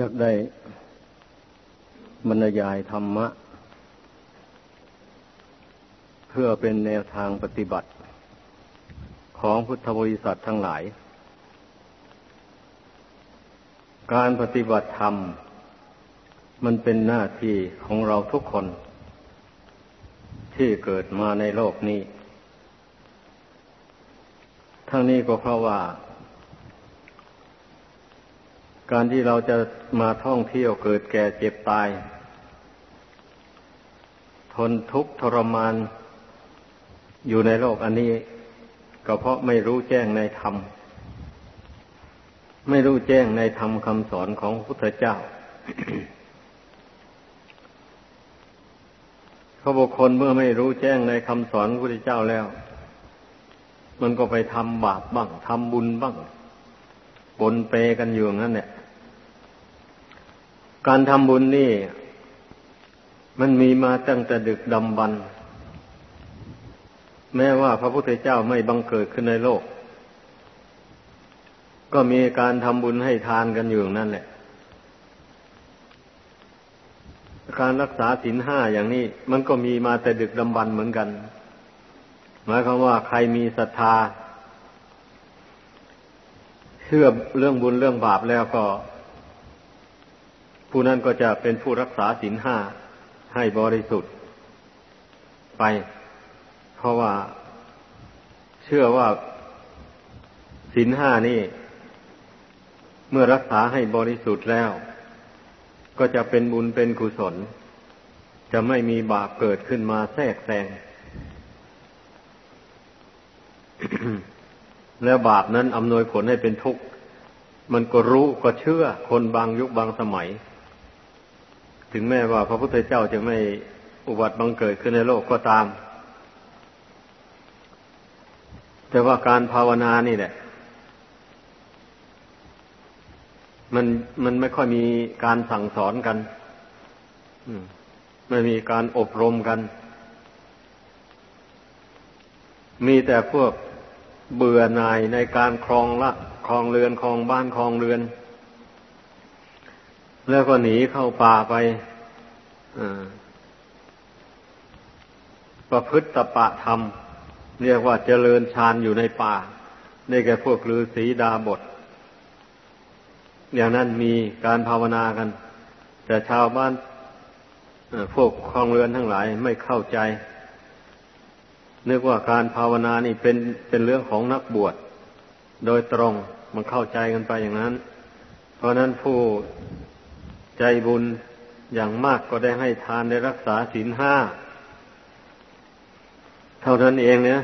จะได้บรรยายธรรมะ เพื่อเป็นแนวทางปฏิบัติ ของพุทธบริษัททั้งหลาย การปฏิบัติธรรม มันเป็นหน้าที่ของเราทุกคน ที่เกิดมาในโลกนี้ ทั้งนี้ก็เพราะว่า การที่เราจะมาท่องเที่ยวเกิดแก่เจ็บตาย ทนทุกข์ทรมานอยู่ในโลกอันนี้ก็เพราะไม่รู้แจ้งในธรรม ไม่รู้แจ้งในธรรมคำสอนของพระพุทธเจ้าเขาบุคคลเมื่อไม่รู้แจ้งในคำสอนพระพุทธเจ้าแล้ว มันก็ไปทำบาปบ้างทำบุญบ้างปนเปกันอยู่งั้นเนี่ย การทำบุญนี่ มันมีมาตั้งแต่ดึกดำบรรแม้ว่าพระพุทธเจ้าไม่บังเกิดขึ้นในโลก ก็มีการทำบุญให้ทานกันอยู่นั่นแหละ การรักษาศีลห้าอย่างนี้ มันก็มีมาแต่ดึกดำบรรเหมือนกัน หมายความว่าใครมีศรัทธา เชื่อเรื่องบุญเรื่องบาปแล้วก็ ผู้นั้นก็จะเป็นผู้รักษาศีลห้าให้บริสุทธิ์ไป เพราะว่าเชื่อว่าศีลห้านี่ เมื่อรักษาให้บริสุทธิ์แล้ว ก็จะเป็นบุญเป็นกุศล จะไม่มีบาปเกิดขึ้นมาแทรกแซงแล้วบาปนั้นอำนวยผลให้เป็นทุกข์ มันก็รู้ก็เชื่อคนบางยุคบางสมัย ถึงแม้ว่าพระพุทธเจ้าจะไม่อุบัติบังเกิดขึ้นในโลกก็ตาม แต่ว่าการภาวนานี่แหละ มันมันไม่ค่อยมีการสั่งสอนกันไม่มีการอบรมกัน มีแต่พวกเบื่อหน่ายในการครองละครองเรือนครองบ้านครองเรือน แล้วก็หนีเข้าป่าไปประพฤติตปะธรรม เรียกว่าเจริญฌานอยู่ในป่าในแก่พวกฤาษีดาบท อย่างนั้นมีการภาวนากัน แต่ชาวบ้านพวกคลองเรือนทั้งหลายไม่เข้าใจนึกว่าการภาวนานี่เป็นเป็นเรื่องของนักบวช โดยตรงมันเข้าใจกันไปอย่างนั้น เพราะนั้นผู้ ใจบุญอย่างมากก็ได้ให้ทานได้รักษาศีลห้า เท่านั้นเองเนี่ย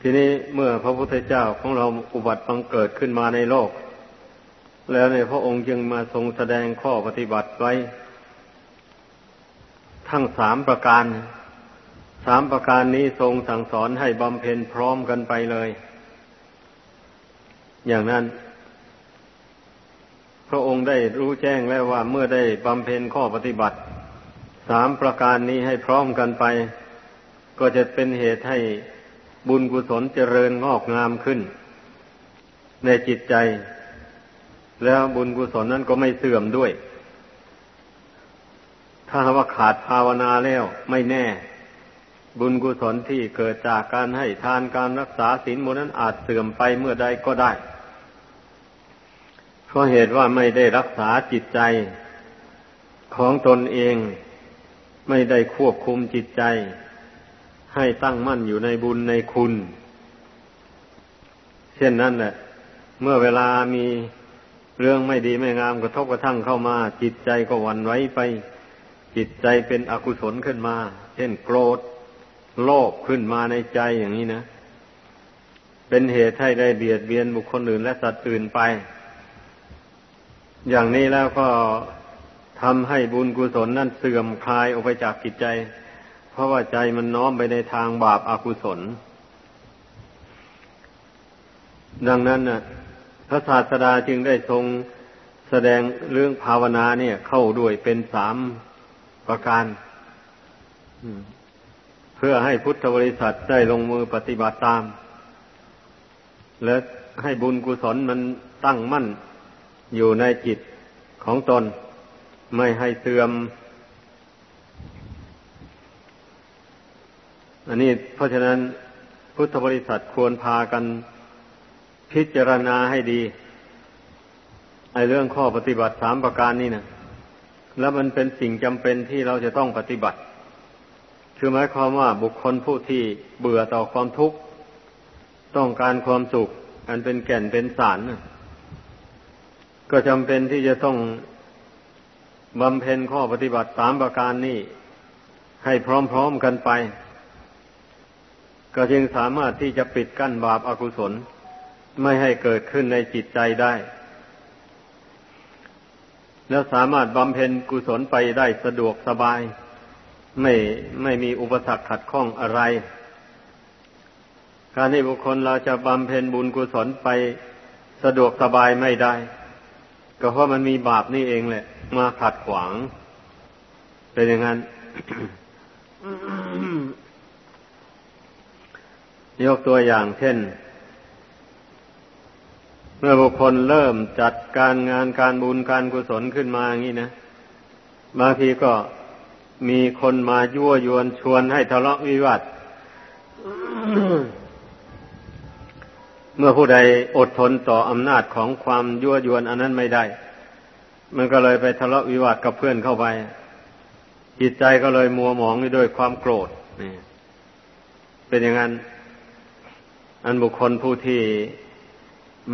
ทีนี้เมื่อพระพุทธเจ้าของเราอุบัติบังเกิดขึ้นมาในโลก แล้วในพระองค์จึงมาทรงแสดงข้อปฏิบัติไว้ ทั้งสามประการ สามประการนี้ทรงสั่งสอนให้บำเพ็ญพร้อมกันไปเลย อย่างนั้น พระองค์ได้รู้แจ้งแล้วว่าเมื่อได้บำเพ็ญข้อปฏิบัติสามประการนี้ให้พร้อมกันไป ก็จะเป็นเหตุให้บุญกุศลเจริญงอกงามขึ้น ในจิตใจ แล้วบุญกุศลนั้นก็ไม่เสื่อมด้วย ถ้าว่าขาดภาวนาแล้วไม่แน่ บุญกุศลที่เกิดจากการให้ทานการรักษาศีลมูนั้นอาจเสื่อมไปเมื่อใดก็ได้ เพราะเหตุว่าไม่ได้รักษาจิตใจของตนเอง ไม่ได้ควบคุมจิตใจ ให้ตั้งมั่นอยู่ในบุญในคุณ เช่นนั้นแหละ เมื่อเวลามีเรื่องไม่ดีไม่งามกระทบกระทั่งเข้ามา จิตใจก็วันไว้ไป จิตใจเป็นอกุศลขึ้นมา เช่นโกรธ โลภขึ้นมาในใจอย่างนี้นะ เป็นเหตุให้ได้เบียดเบียนบุคคลอื่นและสัตว์อื่นไป อย่างนี้แล้วก็ทำให้บุญกุศลนั่นเสื่อมคลายออกไปจากจิตใจ เพราะว่าใจมันน้อมไปในทางบาปอากุศล ดังนั้นน่ะพระศาสดาจึงได้ทรงแสดงเรื่องภาวนาเนี่ย เข้าด้วยเป็นสามประการเพื่อให้พุทธบริษัทได้ลงมือปฏิบัติตาม และให้บุญกุศลมันตั้งมั่น อยู่ในจิตของตน ไม่ให้เสื่อม อันนี้เพราะฉะนั้นพุทธบริษัทควรพากันพิจารณาให้ดีไอเรื่องข้อปฏิบัติสามประการนี่นะแล้วมันเป็นสิ่งจำเป็นที่เราจะต้องปฏิบัติ คือหมายความว่าบุคคลผู้ที่เบื่อต่อความทุกข์ ต้องการความสุข อันเป็นแก่นเป็นสาร ก็จำเป็นที่จะต้องบำเพ็ญข้อปฏิบัติสามประการนี้ ให้พร้อมๆกันไป ก็จึงสามารถที่จะปิดกั้นบาปอากุศล ไม่ให้เกิดขึ้นในจิตใจได้ แล้วสามารถบำเพ็ญกุศลไปได้สะดวกสบาย ไม่ไม่มีอุปสรรคขัดข้องอะไร การที่บุคคลเราจะบำเพ็ญบุญกุศลไปสะดวกสบายไม่ได้ ก็เพราะมันมีบาปนี่เองแหละ มาขัดขวาง เป็นอย่างนั้น ยกตัวอย่างเช่น เมื่อบุคคลเริ่มจัดการงานการบุญการกุศลขึ้นมาอย่างนี้นะ บางทีก็มีคนมายั่วยวนชวนให้ทะเลาะวิวาท เมื่อผู้ใดอดทนต่ออำนาจของความยั่วยวนอันนั้นไม่ได้ มันก็เลยไปทะเลาะวิวาทกับเพื่อนเข้าไป จิตใจก็เลยมัวหมองด้วยความโกรธนี่เป็นอย่างนั้น อันบุคคลผู้ที่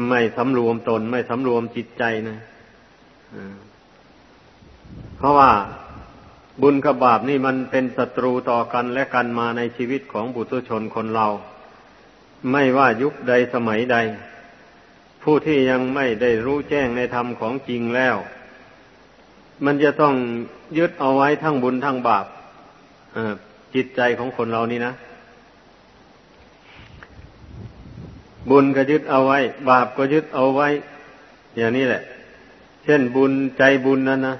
ไม่สำรวมตน ไม่สำรวมจิตใจนะเพราะว่าบุญกับบาปนี่มันเป็นศัตรูต่อกันและกันมาในชีวิตของบุตรชนคนเรา ไม่ว่ายุคใดสมัยใด ผู้ที่ยังไม่ได้รู้แจ้งในธรรมของจริงแล้ว มันจะต้องยึดเอาไว้ทั้งบุญทั้งบาปจิตใจของคนเรานี่นะ บุญก็ยึดเอาไว้ บาปก็ยึดเอาไว้ อย่างนี้แหละ เช่นบุญใจบุญนั้นนะ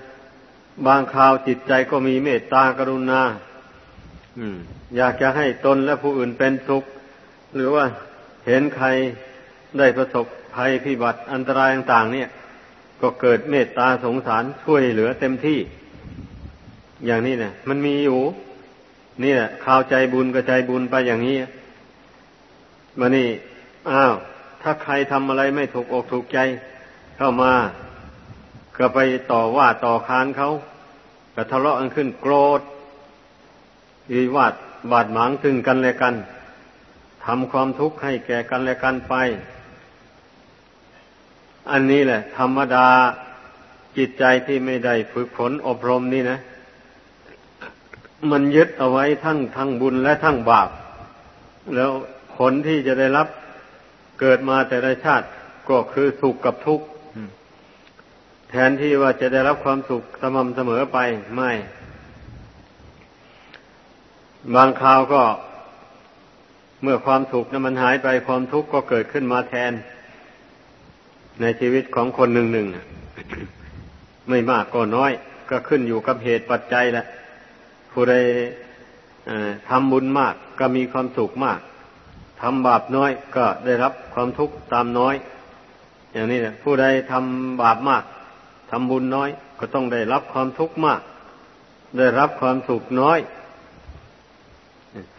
บางคราวจิตใจก็มีเมตตากรุณาอยากจะให้ตนและผู้อื่นเป็นสุข หรือว่าเห็นใครได้ประสบภัยพิบัติอันตรายต่างๆ เนี่ย ก็เกิดเมตตาสงสารช่วยเหลือเต็มที่ อย่างนี้เนี่ยมันมีอยู่ นี่แหละข่าวใจบุญกับใจบุญไปอย่างนี้มานี่อ้าว ถ้าใครทำอะไรไม่ถูกอกถูกใจ เข้ามาก็ไปต่อว่าต่อค้านเขาก็ทะเลาะกันขึ้นโกรธวิวาดบาดหมางซึ่งกันและกัน ทำความทุกข์ให้แก่กันและกันไป อันนี้แหละ ธรรมดาจิตใจที่ไม่ได้ฝึกฝนอบรมนี่นะ มันยึดเอาไว้ทั้งทั้งบุญและทั้งบาป แล้วผลที่จะได้รับเกิดมาแต่ละชาติก็คือสุขกับทุกข์แทนที่ว่าจะได้รับความสุขสม่ำเสมอไปไม่ บางคราวก็ เมื่อความสุขนั้นมันหายไปความทุกข์ก็เกิดขึ้นมาแทน ในชีวิตของคนหนึ่งหนึ่งไม่มากก็น้อย ก็ขึ้นอยู่กับเหตุปัจจัยแหละผู้ใดทำบุญมากก็มีความสุขมากทำบาปน้อยก็ได้รับความทุกข์ตามน้อย อย่างนี้นะผู้ใดทำบาปมากทำบุญน้อย ก็ต้องได้รับความทุกข์มาก ได้รับความสุขน้อย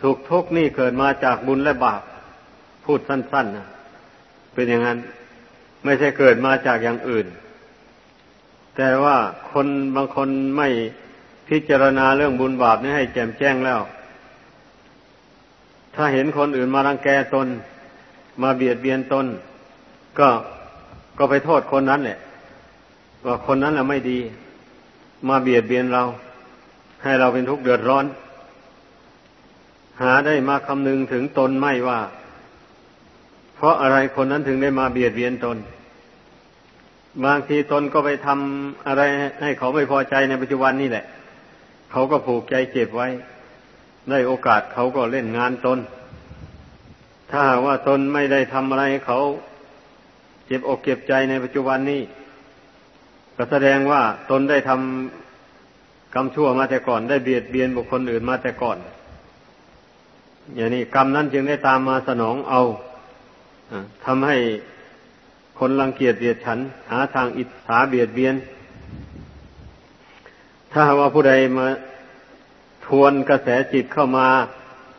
สุขทุกข์นี่เกิดมาจากบุญและบาป พูดสั้นๆนะเป็นอย่างนั้น ไม่ใช่เกิดมาจากอย่างอื่น แต่ว่าคนบางคนไม่พิจารณาเรื่องบุญบาปนี่ให้แจ่มแจ้งแล้ว ถ้าเห็นคนอื่นมารังแกตน มาเบียดเบียนตน ก็ก็ไปโทษคนนั้นแหละว่าคนนั้นแหละไม่ดี มาเบียดเบียนเรา ให้เราเป็นทุกข์เดือดร้อน หาได้มาคำนึงถึงตนไม่ว่า เพราะอะไรคนนั้นถึงได้มาเบียดเบียนตน บางทีตนก็ไปทำอะไรให้เขาไม่พอใจในปัจจุบันนี่แหละ เขาก็ผูกใจเจ็บไว้ ได้โอกาสเขาก็เล่นงานตน ถ้าว่าตนไม่ได้ทำอะไรเขาเจ็บอกเก็บใจในปัจจุบันนี้ก็แสดงว่าตนได้ทำกรรมชั่วมาแต่ก่อน ได้เบียดเบียนบุคคลอื่นมาแต่ก่อน อย่างนี้กรรมนั้นจึงได้ตามมาสนองเอาทำให้คนรังเกียจเบียดฉัน หาทางอิจฉาเบียดเบียน ถ้าว่าผู้ใดมาทวนกระแสจิตเข้ามา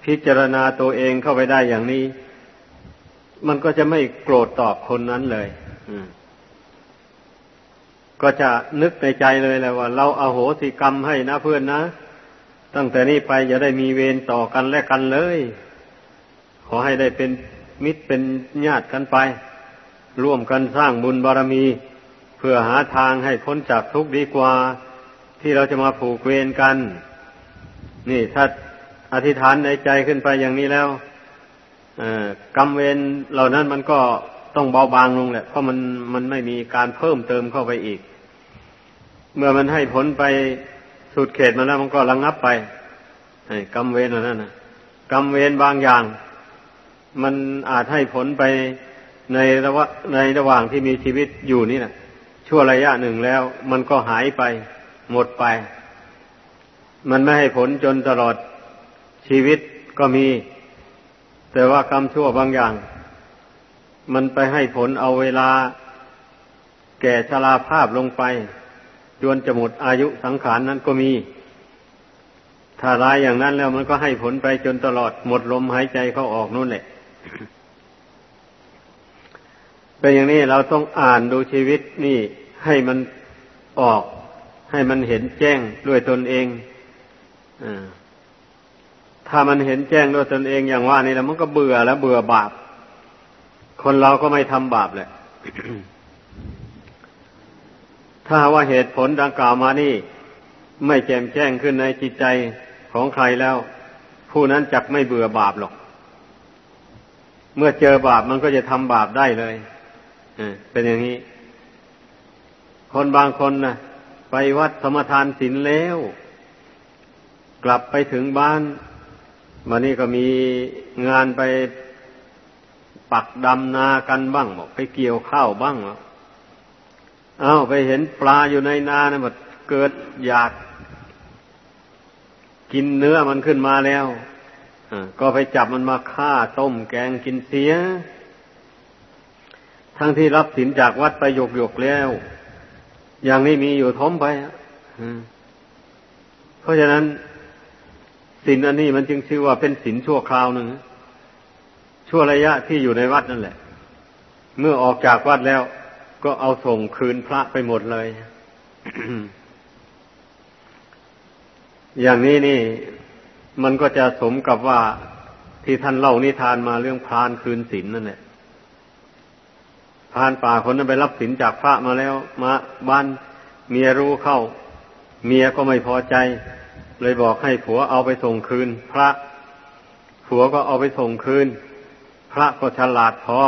พิจารณาตัวเองเข้าไปได้อย่างนี้ มันก็จะไม่โกรธตอบคนนั้นเลยก็จะนึกในใจเลยแหละว่า เราอาโหสิกรรมให้นะเพื่อนนะ ตั้งแต่นี้ไปอย่าได้มีเวรต่อกันและกันเลย ขอให้ได้เป็นมิตรเป็นญาติกันไป ร่วมกันสร้างบุญบารมี เพื่อหาทางให้พ้นจากทุกข์ดีกว่า ที่เราจะมาผูกเวรกัน นี่ถ้าอธิษฐานในใจขึ้นไปอย่างนี้แล้วกรรมเวรเหล่านั้นมันก็ต้องเบาบางลงแหละ เพราะมันมันไม่มีการเพิ่มเติมเข้าไปอีก เมื่อมันให้ผลไป สุดเขตมาแล้วมันก็ระงงับไปกรรมเวรนั่นนะกรรมเวรบางอย่าง มันอาจให้ผลไปในระวะในระหว่างที่มีชีวิตอยู่นี่นะชั่วระยะหนึ่งแล้ว มันก็หายไป หมดไป มันไม่ให้ผลจนตลอดชีวิตก็มี แต่ว่ากรรมชั่วบางอย่าง มันไปให้ผลเอาเวลา แก่ชราภาพลงไป จนจะหมดอายุสังขารนนั้นก็มี ถ้าร้ายอย่างนั้นแล้วมันก็ให้ผลไปจนตลอดหมดลมหายใจเข้าออกนู่นแหละเป็นอย่างนี้เราต้องอ่านดูชีวิตนี่ให้มันออก ให้มันเห็นแจ้งด้วยตนเองอถ้ามันเห็นแจ้งด้วยตนเองอย่างว่านี่แล้วมันก็เบื่อแล้วเบื่อบาป คนเราก็ไม่ทำบาปแหละ ถ้าว่าเหตุผลดังกล่าวมานี่ ไม่แจ่มแจ้งขึ้นในจิตใจของใครแล้ว ผู้นั้นจักไม่เบื่อบาปหรอก เมื่อเจอบาปมันก็จะทำบาปได้เลยเป็นอย่างนี้ คนบางคนนะไปวัดสมทานศีลแล้ว กลับไปถึงบ้านวันนี้ก็มีงานไปปักดำนากันบ้างบอกไปเกี่ยวข้าวบ้าง เอาไปเห็นปลาอยู่ในนานะมันเกิดอยาก กินเนื้อมันขึ้นมาแล้วก็ไปจับมันมาฆ่าต้มแกงกินเสีย ทั้งที่รับสินจากวัดไปหยกหยกแล้ว อย่างนี้มีอยู่ท้มไปเพราะฉะนั้นสินอันนี้มันจึงชื่อว่าเป็นสินชั่วคราวหนึ่งชั่วระยะที่อยู่ในวัดนั่นแหละ เมื่อออกจากวัดแล้ว ก็เอาส่งคืนพระไปหมดเลย อย่างนี้นี่ มันก็จะสมกับว่าที่ท่านเล่านิทานมาเรื่องพรานคืนศีลนั่นแหละพรานป่าคนนั้นไปรับศีลจากพระมาแล้ว มาบ้านเมียรู้เข้า เมียก็ไม่พอใจ เลยบอกให้ผัวเอาไปส่งคืน พระผัวก็เอาไปส่งคืน พระก็ฉลาดพอ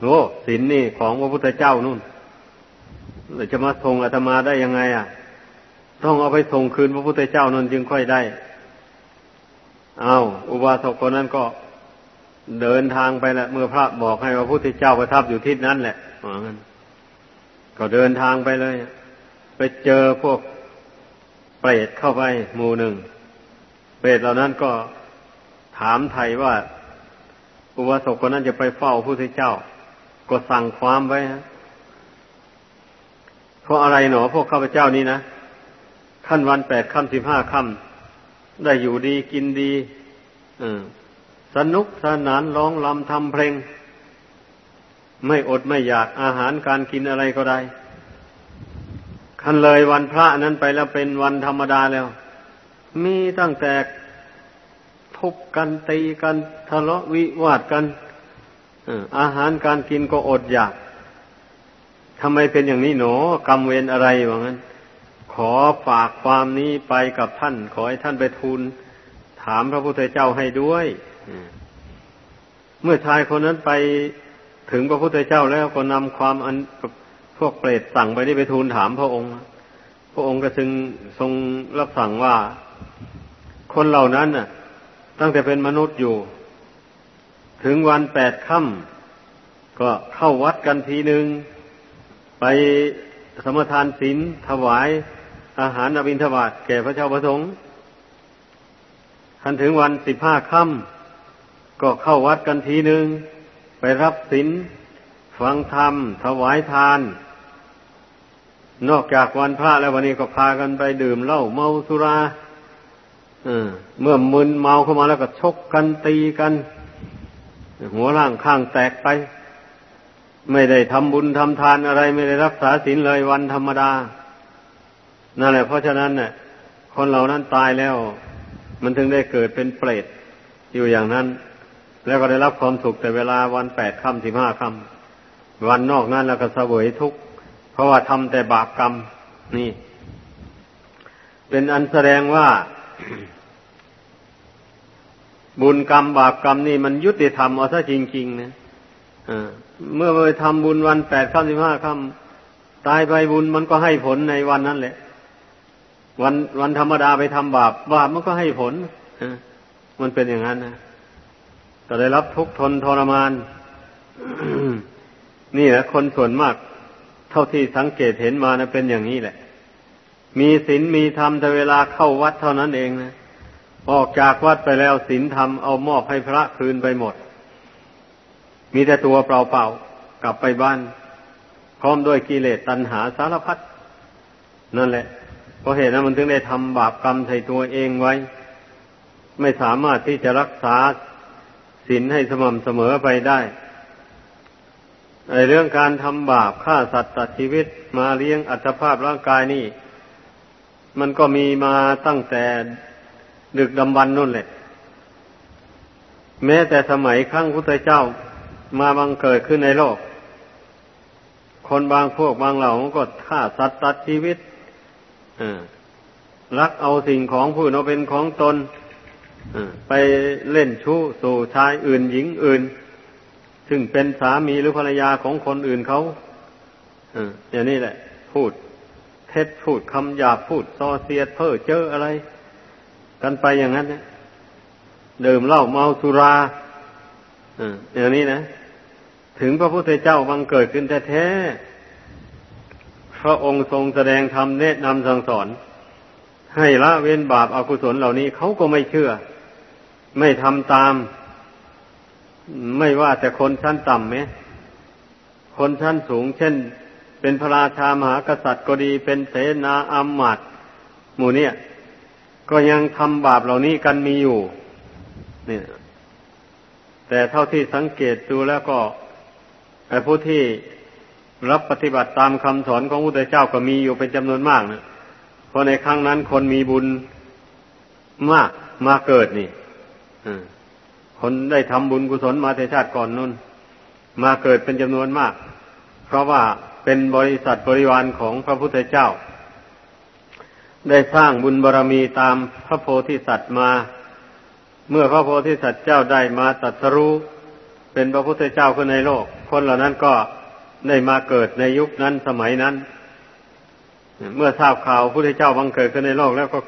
โอ้ศีลนี่ของพระพุทธเจ้านู่นเราจะมาส่งอาตมาได้ยังไง อะ ต้องเอาไปส่งคืนพระพุทธเจ้านั่นจึงค่อยได้ เอาอุบาสกคนนั้นก็เดินทางไปแหละเมื่อพระบอกให้พระพุทธเจ้าประทับอยู่ที่นั้นแหละว่างั้นก็เดินทางไปเลย ไปเจอพวกเปรตเข้าไปหมู่หนึ่งเปรตเหล่านั้นก็ถามไทยว่า อุบาสกคนนั้นจะไปเฝ้าพระพุทธเจ้า ก็สั่งความไว้ฮะเพราะอะไรหนอพวกข้าพเจ้านี้นะขั้นวันแปดค่ำสิบห้าค่ำได้อยู่ดีกินดีสนุกสนานร้องลำทำเพลง ไม่อดไม่อยากอาหารการกินอะไรก็ได้คันเลยวันพระนั้นไปแล้วเป็นวันธรรมดาแล้ว มีตั้งแต่ทุบกันตีกันทะเลาะวิวาทกัน อาหารการกินก็อดอยากทำไมเป็นอย่างนี้หนอกรรมเวรอะไรวะงั้น ขอฝากความนี้ไปกับท่าน ขอให้ท่านไปทูลถามพระพุทธเจ้าให้ด้วยเมื่อชายคนนั้นไปถึงพระพุทธเจ้าแล้วก็นำความอันพวกเปรตสั่งไปนี่ไปทูลถามพระองค์ พระองค์ก็จึงทรงรับสั่งว่า คนเหล่านั้นน่ะ ตั้งแต่เป็นมนุษย์อยู่ ถึงวันแปดค่ำก็เข้าวัดกันทีหนึ่งไปสมทานศีลถวายอาหารอบินทบาทแก่พระเจ้าประสงค์ทันถึงวันสิบห้าค่ำก็เข้าวัดกันทีหนึ่งไปรับศีลฟังธรรม ถวายทาน นอกจากวันพระแล้ววันนี้ก็พากันไปดื่มเหล้าเมาสุราเมื่อมึนเมาเข้ามาแล้วก็ชกกันตีกัน หัวล่างข้างแตกไป ไม่ได้ทำบุญทำทานอะไร ไม่ได้รักษาศีลเลยวันธรรมดา นั่นแหละ เพราะฉะนั้นเนี่ยคนเหล่านั้นตายแล้ว มันถึงได้เกิดเป็นเปรตอยู่อย่างนั้น แล้วก็ได้รับความสุขแต่เวลาวันแปดค่ำสิบห้าค่ำวันนอกนั้นแล้วก็เสวยทุกข์เพราะว่าทำแต่บาปกรรมนี่ เป็นอันแสดงว่า บุญกรรมบาปกรรมนี่มันยุติธรรมเอาซะจริงๆนะเมื่อไปทำบุญวันแปดค่ำสิบห้าค่ำตายไปบุญมันก็ให้ผลในวันนั้นแหละ วันวันธรรมดาไปทำบาปบาปมันก็ให้ผลมันเป็นอย่างนั้นนะก็ได้รับทุกข์ทนทรมาน นี่แหละคนส่วนมาก เท่าที่สังเกตเห็นมานะเป็นอย่างนี้แหละ มีศีลมีธรรมแต่เวลาเข้าวัดเท่านั้นเองนะ ออกจากวัดไปแล้วศีลธรรมเอามอบให้พระคืนไปหมด มีแต่ตัวเปล่าๆกลับไปบ้าน พร้อมด้วยกิเลสตัณหาสารพัดนั่นแหละ เพราะเหตุนั้นมันถึงได้ทำบาปกรรมใส่ตัวเองไว้ ไม่สามารถที่จะรักษาศีลให้สม่ำเสมอไปได้ในเรื่องการทำบาปฆ่าสัตว์ตัดชีวิตมาเลี้ยงอัตภาพร่างกายนี่ มันก็มีมาตั้งแต่ ดึกดำบรรนู่นแหละ แม้แต่สมัยครั้งพุทธเจ้ามาบังเกิดขึ้นในโลก คนบางพวกบางเหล่าก็ฆ่าสัตว์ตัดชีวิตรักเอาสิ่งของผู้นเป็นของตนไปเล่นชู้สู่ชายอื่นหญิงอื่น ซึ่งเป็นสามีหรือภรรยาของคนอื่นเขาอย่างนี้แหละ พูด เท็จพูดคำหยาบพูดซอเสียดเพ้อเจ้ออะไร กันไปอย่างนั้นเนี่ยดื่มเหล้าเมาสุราอย่างนี้นะ ถึงพระพุทธเจ้าบังเกิดขึ้นแท้ๆพระองค์ทรงแสดงธรรมแนะนำสั่งสอน ให้ละเว้นบาปอากุศลเหล่านี้เขาก็ไม่เชื่อ ไม่ทำตาม ไม่ว่าแต่คนชั้นต่ำไหมคนชั้นสูง เช่น เป็นพระราชามหากษัตริย์ก็ดีเป็นเสนาอามาตย์หมู่เนี่ย ก็ยังทำบาปเหล่านี้กันมีอยู่เนี่ยแต่เท่าที่สังเกตดูแล้วก็ไอ้ผู้ที่รับปฏิบัติตามคำสอนของพระพุทธเจ้าก็มีอยู่เป็นจำนวนมากนะเพราะในครั้งนั้นคนมีบุญมากมาเกิดนี่คนได้ทำบุญกุศลมาแต่ชาติก่อนนู่น มาเกิดเป็นจำนวนมาก เพราะว่าเป็นบริษัทบริวารของพระพุทธเจ้า ได้สร้างบุญบารรมีตามพระโพธิสัตว์มา เมื่อพระโพธิสัตว์เจ้าได้มาตรัสรู้เป็นพระพุทธเจ้าขึ้นในโลก คนเหล่านั้นก็ได้มาเกิดในยุคนั้นสมัยนั้น เมื่อทราบข่าวพระพุทธเจ้าบังเกิดขึ้นในโลกแล้วก็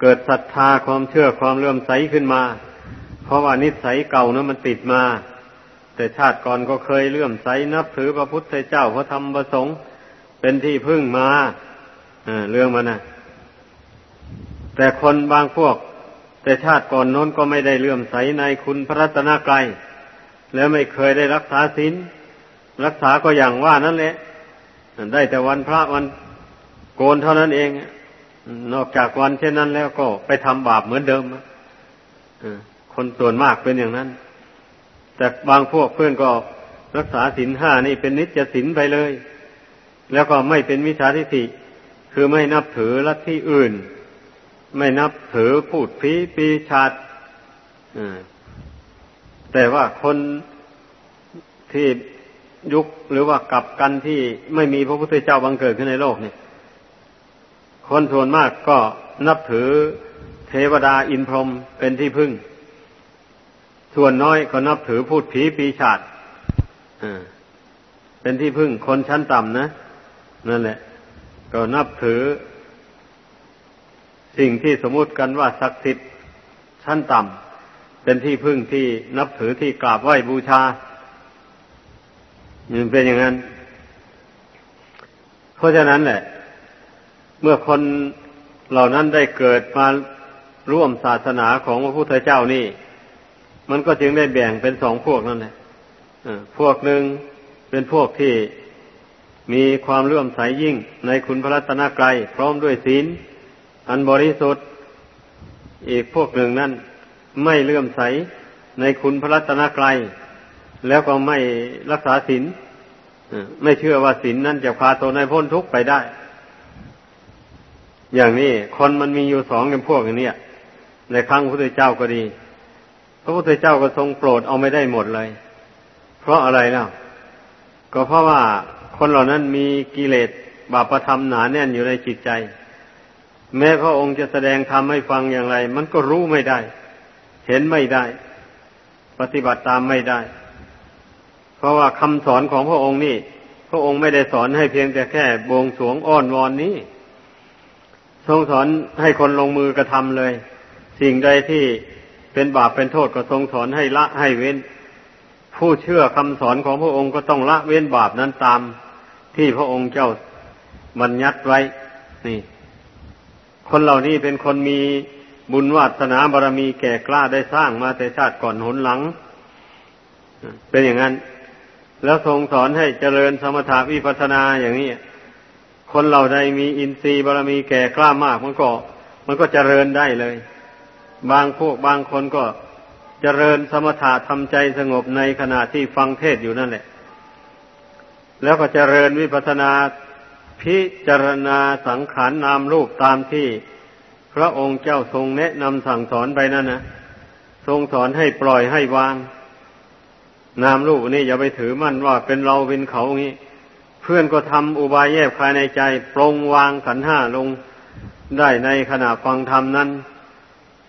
เกิดศรัทธาความเชื่อความเลื่อมใสขึ้นมา เพราะว่านิสัยเก่านะมันติดมา แต่ชาติก่อนก็เคยเลื่อมใสนับถือพระพุทธเจ้าพระธรรมพระสงฆ์เป็นที่พึ่งมาเรื่องมันนะ แต่คนบางพวก แต่ชาติก่อนโน้นก็ไม่ได้เลื่อมใสในคุณพระรัตนกรัยแล้วไม่เคยได้รักษาศีลรักษาก็อย่างว่านั่นแหละได้แต่วันพระวันโกนเท่านั้นเอง นอกจากวันเช่นนั้นแล้วก็ไปทำบาปเหมือนเดิมคนส่วนมากเป็นอย่างนั้น แต่บางพวกเพื่อนก็รักษาศีลห้านี่เป็นนิจศีลไปเลย แล้วก็ไม่เป็นมิจฉาทิฏฐิคือไม่นับถือลัทธิอื่น ไม่นับถือพูดผีปีชาดแต่ว่าคนที่ยุคหรือว่ากลับกันที่ไม่มีพระพุทธเจ้าบังเกิดขึ้นในโลกเนี่ย คนส่วนมากก็นับถือเทวดาอินพรหมเป็นที่พึ่ง ส่วนน้อยก็นับถือพูดผีปีศาจเป็นที่พึ่งคนชั้นต่ำนะ นั่นแหละ ก็นับถือ สิ่งที่สมมติกันว่าศักดิ์สิทธิ์ชั้นต่ำเป็นที่พึ่งที่นับถือที่กราบไหว้บูชามันเป็นอย่างนั้น เพราะฉะนั้นแหละ เมื่อคนเหล่านั้นได้เกิดมาร่วมศาสนาของพระพุทธเจ้านี่ มันก็จึงได้แบ่งเป็นสองพวกนั่นแหละพวกหนึ่งเป็นพวกที่มีความเลื่อมใสยยิ่งในคุณพระรัตนกรัยพร้อมด้วยศีล อันบริสุทธิ์ อีกพวกหนึ่งนั้นไม่เลื่อมใสในคุณพระรัตนกรัยแล้วก็ไม่รักษาศีลไม่เชื่อว่าศีลนั้นจะพาตนให้พ้นทุกข์ไปได้ อย่างนี้คนมันมีอยู่สองกันพวกอย่างนี้ในครั้งพระพุทธเจ้าก็ดี พระพุทธเจ้าก็ทรงโปรดเอาไม่ได้หมดเลย เพราะอะไรเล่าก็เพราะว่าคนเหล่านั้นมีกิเลสบาปธรรมหนาแน่นอยู่ในจิตใจ แม้พระองค์จะแสดงธรรมให้ฟังอย่างไร มันก็รู้ไม่ได้ เห็นไม่ได้ ปฏิบัติตามไม่ได้ เพราะว่าคำสอนของพระองค์นี่ พระองค์ไม่ได้สอนให้เพียงแต่แค่บวงสวงอ้อนวอนนี้ ทรงสอนให้คนลงมือกระทำเลย สิ่งใดที่เป็นบาปเป็นโทษก็ทรงสอนให้ละให้เว้น ผู้เชื่อคำสอนของพระองค์ก็ต้องละเว้นบาปนั้นตาม ที่พระองค์เจ้าบัญญัติไว้ นี่ คนเหล่านี้เป็นคนมีบุญวาสนาบารมีแก่กล้าได้สร้างมาแต่ชาติก่อนหนหลัง เป็นอย่างนั้น แล้วทรงสอนให้เจริญสมถะวิปัสนาอย่างนี้ คนเหล่าใดมีอินทรีย์บารมีแก่กล้ามากมันก็ มันก็เจริญได้เลย บางพวกบางคนก็เจริญสมถะทำใจสงบในขณะที่ฟังเทศอยู่นั่นแหละ แล้วก็เจริญวิปัสนา พิจารณาสังขารนนามรูปตามที่ พระองค์เจ้าทรงแนะนำสั่งสอนไปนั่นนะทรงสอนให้ปล่อยให้วาง นามรูปนี่อย่าไปถือมั่นว่าเป็นเราเป็นเขางี้ เพื่อนก็ทำอุบายแยบภายในใจปรงวางขันห้าลงได้ในขณะฟังธรรมนั้น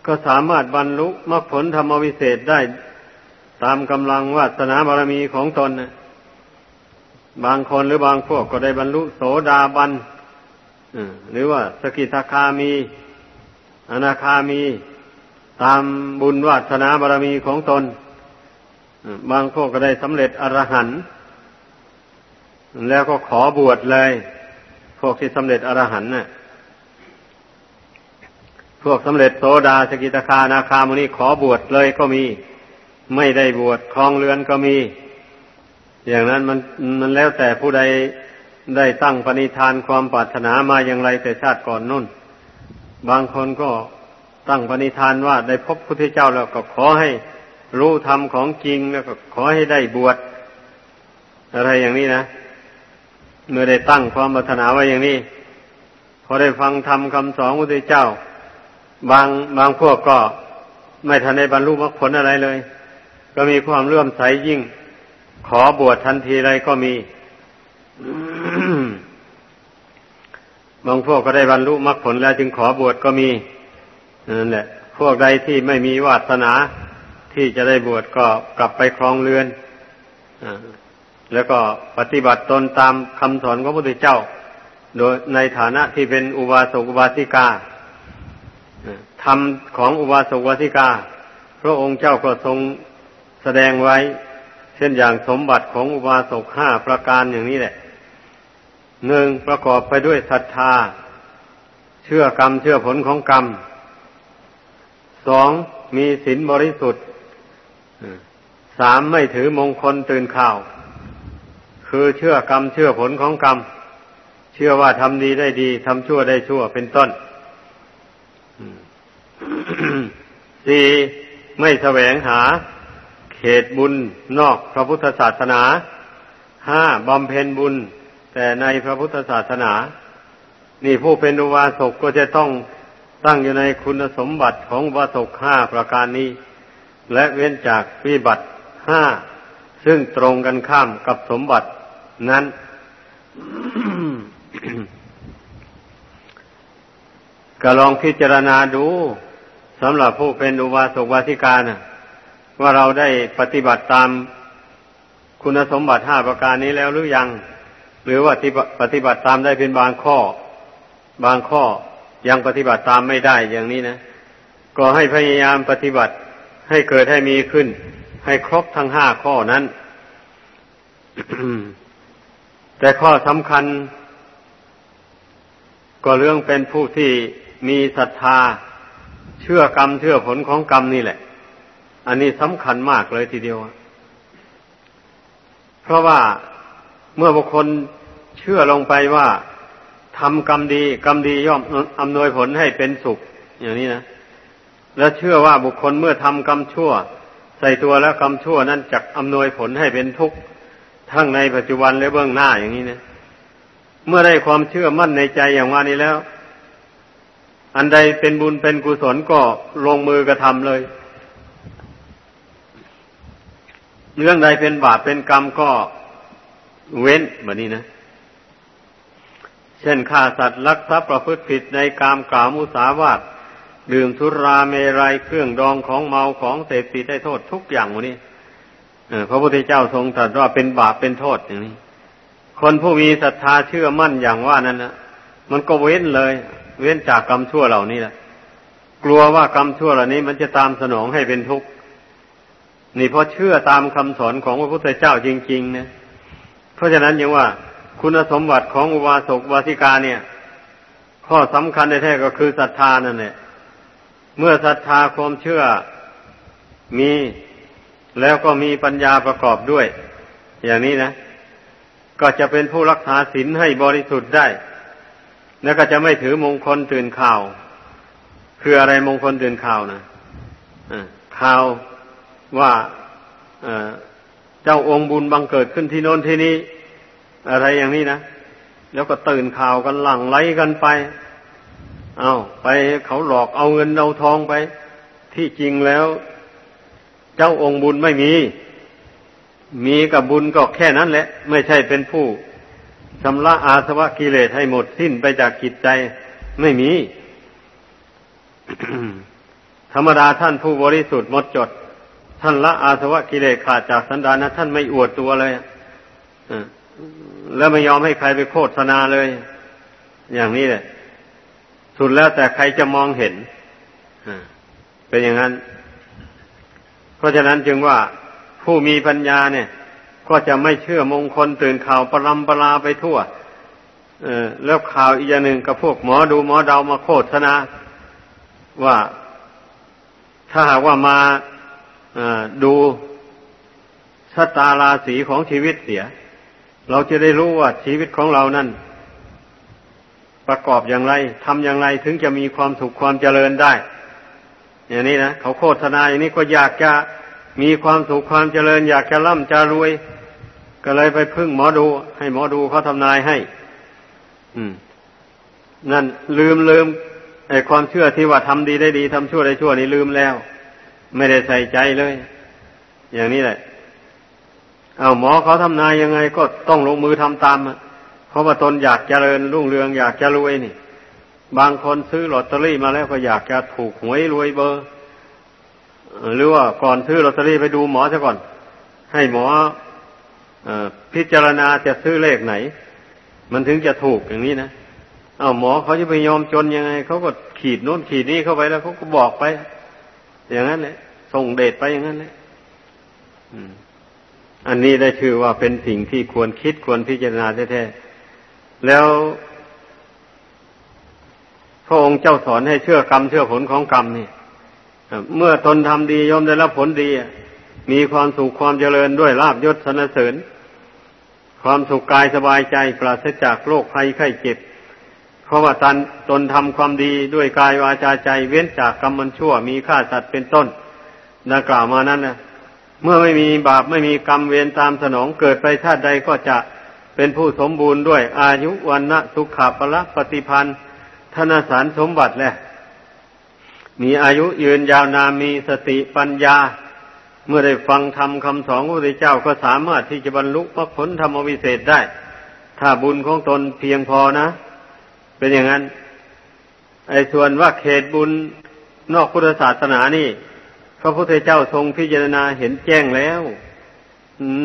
ก็สามารถบรรลุมรรคผลธรรมวิเศษได้ ตามกำลังวาสนาบารมีของตนนะ บางคนหรือบางพวกก็ได้บรรลุโสดาบันหรือว่าสกิทาคามี อนาคามี ตามบุญวาสนาบารมีของตน บางพวกก็ได้สำเร็จอรหันต์แล้วก็ขอบวชเลย พวกที่สำเร็จอรหันต์น่ะ พวกสำเร็จโสดาสกิตาคานาคามุนีขอบวชเลยก็มี ไม่ได้บวชคลองเรือนก็มี อย่างนั้นมันมันแล้วแต่ผู้ใดได้ตั้งปณิธานความปรารถนามาอย่างไรแต่ชาติก่อนนู่น บางคนก็ตั้งปณิธานว่าได้พบพุทธเจ้าแล้วก็ขอให้รู้ธรรมของจริงแล้วก็ขอให้ได้บวชอะไรอย่างนี้นะเมื่อได้ตั้งความปรารถนาไว้อย่างนี้ พอได้ฟังธรรมคำสอนพุทธเจ้า บางบางพวกก็ไม่ทันได้บรรลุมรรคผลอะไรเลย ก็มีความเลื่อมใสยิ่ง ขอบวชทันทีไรก็มี บางพวกก็ได้บรรลุมรรคผลแล้วจึงขอบวชก็มีนั่นแหละ พวกใดที่ไม่มีวาสนาที่จะได้บวชก็กลับไปครองเรือนแล้วก็ปฏิบัติตนตามคำสอนของพระพุทธเจ้า โดยในฐานะที่เป็นอุบาสกอุบาสิกาธรรมของอุบาสกอุบาสิกา พระองค์เจ้าก็ทรงแสดงไว้ ช่นอย่างสมบัติของอุบาสกห้าประการอย่างนี้แหละหนึ่งประกอบไปด้วยศรัทธา เชื่อกรรมเชื่อผลของกรรมสองมีศีลบริสุทธิ์สามไม่ถือมงคลตื่นข่าว คือเชื่อกรรมเชื่อผลของกรรม เชื่อว่าทำดีได้ดีทำชั่วได้ชั่วเป็นต้นสี่ไม่แสวงหา เขตบุญนอกพระพุทธศาสนาห้าบำเพ็ญบุญ แต่ในพระพุทธศาสนา นี่ผู้เป็นอุบาสกก็จะต้องตั้งอยู่ในคุณสมบัติของอุบาสกห้าประการนี้ และเว้นจากวิบัติห้าซึ่งตรงกันข้ามกับสมบัตินั้น ก็ลองพิจารณาดูสำหรับผู้เป็นอุบาสกวาสิกานะ่ะ ว่าเราได้ปฏิบัติตามคุณสมบัติห้าประการนี้แล้วหรือยัง หรือว่าปฏิบัติตามได้เป็นบางข้อ บางข้อยังปฏิบัติตามไม่ได้อย่างนี้นะ ก็ให้พยายามปฏิบัติให้เกิดให้มีขึ้น ให้ครบทั้งห้าข้อนั้น แต่ข้อสำคัญ ก็เรื่องเป็นผู้ที่มีศรัทธา เชื่อกรรมเชื่อผลของกรรมนี่แหละ อันนี้สำคัญมากเลยทีเดียว เพราะว่าเมื่อบุคคลเชื่อลงไปว่าทำกรรมดีกรรมดีย่อมอำนวยผลให้เป็นสุข อย่างนี้นะแล้วเชื่อว่าบุคคลเมื่อทำกรรมชั่ว ใส่ตัวแล้วกรรมชั่วนั้นจะอำนวยผลให้เป็นทุกข์ทั้งในปัจจุบันและเบื้องหน้าอย่างนี้นะเมื่อได้ความเชื่อมั่นในใจอย่างว่านี้แล้ว อันใดเป็นบุญเป็นกุศลก็ลงมือกระทำเลย เรื่องใดเป็นบาปเป็นกรรมก็เว้นแบบนี้นะ เช่นฆ่าสัตว์ลักทรัพย์ประพฤติผิดในกามกล่าวมุสาวาทดื่มสุราเมรัยเครื่องดองของเมาของเสพติดได้โทษทุกอย่างวันนี้พระพุทธเจ้าทรงตรัสว่าเป็นบาปเป็นโทษอย่างนี้ คนผู้มีศรัทธาเชื่อมั่นอย่างว่านั้นนะมันก็เว้นเลย เว้นจากกรรมชั่วเหล่านี้แหละกลัวว่ากรรมชั่วเหล่านี้ มันจะตามสนองให้เป็นทุกข์ นี่เพราะเชื่อตามคำสอนของพระพุทธเจ้าจริงๆนะเพราะฉะนั้นยังว่า คุณสมบัติของอุบาสกวาสิกาเนี่ย ข้อสำคัญแท้ก็คือศรัทธานั่นแหละเมื่อศรัทธาความเชื่อมีแล้วก็มีปัญญาประกอบด้วย อย่างนี้นะ ก็จะเป็นผู้รักษาศีลให้บริสุทธิ์ได้ แล้วก็จะไม่ถือมงคลตื่นข่าว คืออะไรมงคลตื่นข่าวนะข่าว ว่าเจ้าองค์บุญบังเกิดขึ้นที่โน้นที่นี้ อะไรอย่างนี้นะแล้วก็ตื่นข่าวกันหลั่งไหลกันไป เอาไปเขาหลอกเอาเงินเอาทองไป ที่จริงแล้ว เจ้าองค์บุญไม่มี มีกับบุญก็แค่นั้นแหละ ไม่ใช่เป็นผู้ชำระอาสวะกิเลสให้หมดสิ้นไปจากจิตใจไม่มี ธรรมดาท่านผู้บริสุทธิ์หมดจด ท่านละอาสวะกิเลสขาดจากสันดานนะท่านไม่อวดตัวเลยแล้วไม่ยอมให้ใครไปโฆษณาเลย อย่างนี้แหละสุดแล้วแต่ใครจะมองเห็นเป็นอย่างนั้น เพราะฉะนั้นจึงว่าผู้มีปัญญาเนี่ย ก็จะไม่เชื่อมงคลตื่นข่าวประลำประลาไปทั่วแล้วข่าวอีกอย่างหนึ่งกับพวกหมอดูหมอเดามาโฆษณาว่าถ้าหากว่ามา ดูชะตาราศีของชีวิตเสีย เราจะได้รู้ว่าชีวิตของเรานั้นประกอบอย่างไรทำอย่างไรถึงจะมีความสุขความเจริญได้ อย่างนี้นะเขาโฆษณาอย่างนี้ก็อยากจะมีความสุขความเจริญ อยากจะร่ำจะรวย ก็เลยไปพึ่งหมอดู ให้หมอดูเขาทำนายให้ อืม นั่นลืมลืมไอ้ความเชื่อที่ว่าทำดีได้ดีทำชั่วได้ชั่วนี่ลืมแล้ว ไม่ได้ใส่ใจเลย อย่างนี้แหละ เอาหมอเขาทำนายยังไงก็ต้องลงมือทำตามเพราะว่าตนอยากเจริญรุ่งเรืองอยากจะรวยนี่ บางคนซื้อลอตเตอรี่มาแล้วก็อยากจะถูกหวยรวยเบอร์ หรือว่าก่อนซื้อลอตเตอรี่ไปดูหมอซะก่อน ให้หมออพิจารณาจะซื้อเลขไหน มันถึงจะถูกอย่างนี้นะเอาหมอเขาจะไปยอมจนยังไงเขาก็ขีดโน้นขีดนี้เข้าไปแล้วเขาก็บอกไป อย่างนั้นแหละส่งเดชไปอย่างนั้นแหละอันนี้ได้ชื่อว่าเป็นสิ่งที่ควรคิดควรพิจารณาแท้ๆแล้วพระองค์เจ้าสอนให้เชื่อกรรมเชื่อผลของกรรมนี่เมื่อตนทำดีย่อมได้รับผลดี มีความสุขความเจริญด้วยลาบยศสนเสริญ ความสุขกายสบายใจปราศจากโรคภัยไข้เจ็บ เพราะว่าตนตนทำความดีด้วยกายวาจาใจเว้นจากกรรมมันชั่วมีฆ่าสัตว์เป็นต้นดังกล่าวมานั้นนะเมื่อไม่มีบาปไม่มีกรรมเวรตามสนองเกิดไปชาติใดก็จะเป็นผู้สมบูรณ์ด้วยอายุวันนะสุขภละปฏิพันธ์ธนสารสมบัติแหละ มีอายุยืนยาวนานมีสติปัญญา เมื่อได้ฟังธรรมคำสอนพระพุทธเจ้าก็สามารถที่จะบรรลุมรรคผลธรรมวิเศษได้ ถ้าบุญของตนเพียงพอนะ เป็นอย่างนั้น ไอ้ส่วนว่าเขตบุญนอกพุทธศาสนานี่ พระพุทธเจ้าทรงพิจารณาเห็นแจ้งแล้ว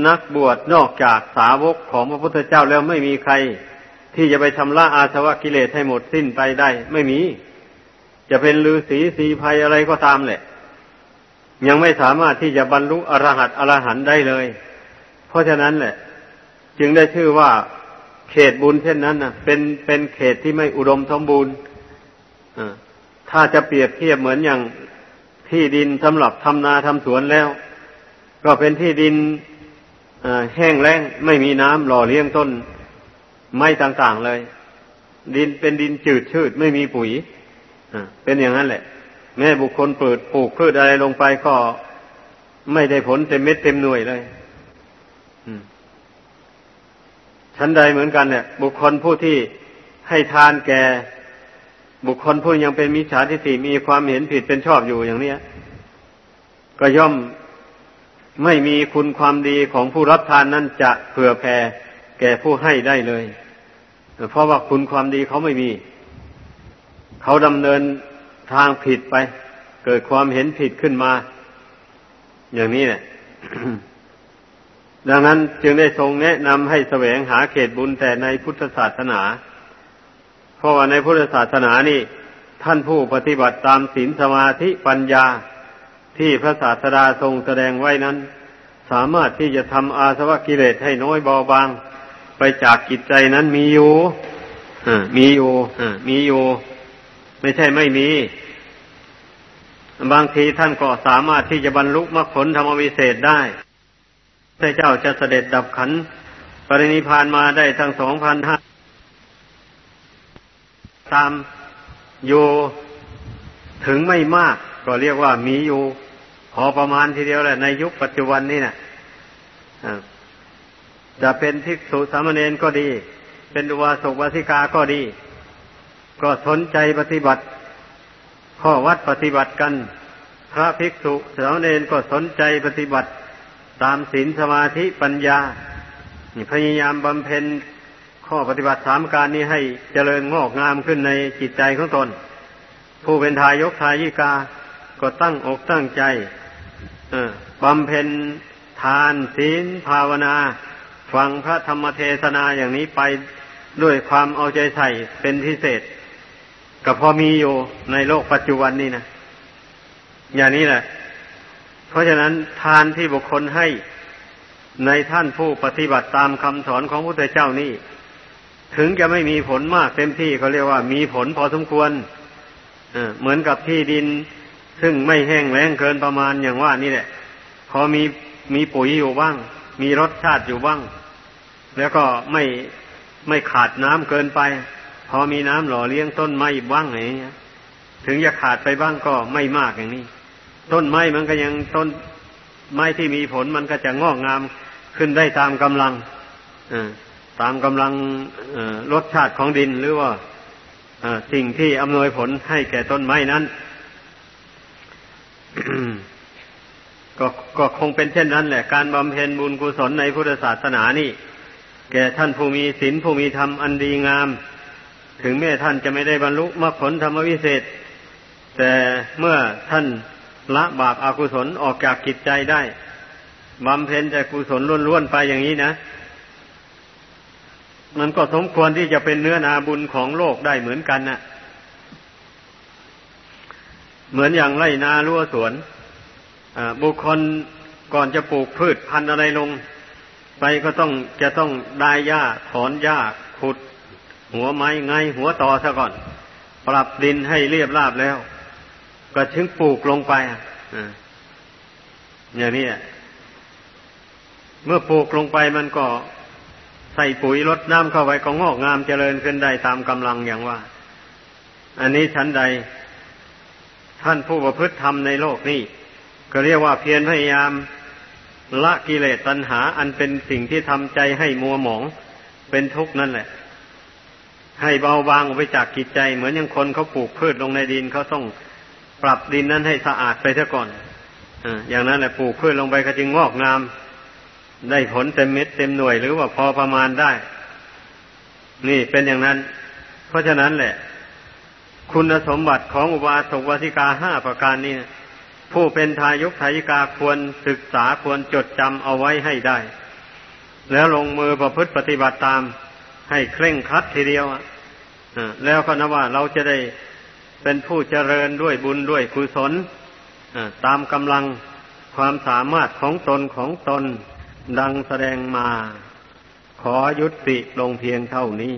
นักบวชนอกจากสาวกของพระพุทธเจ้าแล้วไม่มีใคร ที่จะไปชำระอาสวะกิเลสให้หมดสิ้นไปได้ ไม่มี จะเป็นลือสีสีภัยอะไรก็ตามแหละ ยังไม่สามารถที่จะบรรลุอรหัตอรหันได้เลย เพราะฉะนั้นแหละ จึงได้ชื่อว่า เขตบุญเช่นนั้นนะเป็นเป็นเขตที่ไม่อุดมสมบูรณ์ถ้าจะเปรียบเทียบเหมือนอย่างที่ดินสำหรับทำนาทำสวนแล้ว ก็เป็นที่ดินแห้งแล้งไม่มีน้ำหล่อเลี้ยงต้นไม้ต่างๆเลย ดินเป็นดินจืดชืดไม่มีปุ๋ยเป็นอย่างนั้นแหละ แม่บุคคลเปิดปลูกพืชอะไรลงไปก็ไม่ได้ผลเต็มเม็ดเต็มหน่วยเลย ชั้นใดเหมือนกันเนี่ย บุคคลผู้ที่ให้ทานแก่ บุคคลผู้ยังเป็นมิจฉาทิฏฐิมีความเห็นผิดเป็นชอบอยู่อย่างนี้ก็ย่อมไม่มีคุณความดีของผู้รับทานนั้นจะเผื่อแผ่แก่ผู้ให้ได้เลย เพราะว่าคุณความดีเขาไม่มี เขาดำเนินทางผิดไป เกิดความเห็นผิดขึ้นมา อย่างนี้เนี่ย ดังนั้นจึงได้ทรงแนะนำให้แสวงหาเขตบุญแต่ในพุทธศาสนา เพราะว่าในพุทธศาสนานี่ ท่านผู้ปฏิบัติตามศีลสมาธิปัญญาที่พระศาสดาทรงแสดงไว้นั้น สามารถที่จะทำอาสวะกิเลสให้น้อยเบาบาง ไปจากกิจใจนั้นมีอยู่มีอยู่มีอยู่ ไม่ใช่ไม่มี บางทีท่านก็สามารถที่จะบรรลุมรรคผลธรรมวิเศษได้ พระเจ้าจะเสด็จดับขันปรินิพานมาได้ทั้งสองพันห้าตามอยู่ถึงไม่มาก ก็เรียกว่ามีอยู่พอประมาณทีเดียวแหละ ในยุคปัจจุบันนี่นะจะเป็นภิกษุสามเณรก็ดี เป็นอุบาสกวาสิกาก็ดี ก็สนใจปฏิบัติ ข้อวัดปฏิบัติกัน พระภิกษุสามเณรก็สนใจปฏิบัติ ตามศีลสมาธิปัญญาพยายามบำเพ็ญข้อปฏิบัติสามการนี้ให้เจริญงอกงามขึ้นในจิตใจของตน ผู้เป็นทายกทายิกา ก็ตั้งอกตั้งใจบำเพ็ญทานศีลภาวนา ฟังพระธรรมเทศนาอย่างนี้ไปด้วยความเอาใจใส่เป็นพิเศษ ก็พอมีอยู่ในโลกปัจจุบันนี้นะ อย่างนี้แหละ เพราะฉะนั้นทานที่บุคคลให้ในท่านผู้ปฏิบัติตามคำสอนของพระพุทธเจ้านี่ ถึงจะไม่มีผลมากเต็มที่เขาเรียกว่ามีผลพอสมควรเหมือนกับที่ดิน ซึ่งไม่แห้งแล้งเกินประมาณอย่างว่านี่แหละ พอมีมีปุ๋ยอยู่บ้าง มีรสชาติอยู่บ้าง แล้วก็ไม่ไม่ขาดน้ำเกินไป พอมีน้ำหล่อเลี้ยงต้นไม้บ้างอย่างนี้ถึงจะขาดไปบ้างก็ไม่มากอย่างนี้ ต้นไม้มันก็ยังต้นไม้ที่มีผลมันก็จะงอกงามขึ้นได้ตามกำลังตามกำลังรสชาติของดินหรือว่าสิ่งที่อำนวยผลให้แก่ต้นไม้นั้น ก็ก็คงเป็นเช่นนั้นแหละ การบำเพ็ญบุญกุศลในพุทธศาสนานี่ แก่ท่านผู้มีศีลผู้มีธรรมอันดีงาม ถึงแม้ท่านจะไม่ได้บรรลุมรรคผลธรรมวิเศษ แต่เมื่อท่าน ละบาปอากุศลออกจากกิจใจได้บำเพ็ญแต่กุศลล้วนๆไปอย่างนี้นะ มันก็สมควรที่จะเป็นเนื้อนาบุญของโลกได้เหมือนกันนะ่ะ เหมือนอย่างไรนารั้วสวนบุคคลก่อนจะปลูกพืชพันธุ์อะไรลง ไปก็ต้องจะต้องได้หญ้าถอนหญ้าขุด หัวไม้ไงหัวต่อซะก่อน ปรับดินให้เรียบราบแล้ว ก็ถึงปลูกลงไปอย่างนี้เมื่อปลูกลงไปมันก็ใส่ปุ๋ยลดน้ำเข้าไปก็งอกงามเจริญขึ้นได้ตามกำลังอย่างว่า อันนี้ชั้นใด ท่านผู้ประพฤติธรรมในโลกนี้ก็เรียกว่าเพียรพยายามละกิเลสตัณหา อันเป็นสิ่งที่ทำใจให้มัวหมองเป็นทุกข์นั่นแหละ ให้เบาบางออกไปจากกิจใจ เหมือนอย่างคนเขาปลูกพืชลงในดินเขาต้อง ปรับดินนั้นให้สะอาดไปเสียก่อนอย่างนั้นแหละปลูกพืชลงไปก็จึงงอกงาม ได้ผลเต็มเม็ดเต็มหน่วยหรือว่าพอประมาณได้ นี่เป็นอย่างนั้น เพราะฉะนั้นแหละ คุณสมบัติของอุบาสกวาสิกาห้าประการนี้ผู้เป็นทายกทายิกาควรศึกษาควรจดจำเอาไว้ให้ได้ แล้วลงมือประพฤติปฏิบัติตาม ให้เคร่งครัดทีเดียวแล้วก็นะว่าเราจะได้ เป็นผู้เจริญด้วยบุญด้วยกุศลตามกำลังความสามารถของตนของตนดังแสดงมา ขอยุติลงเพียงเท่านี้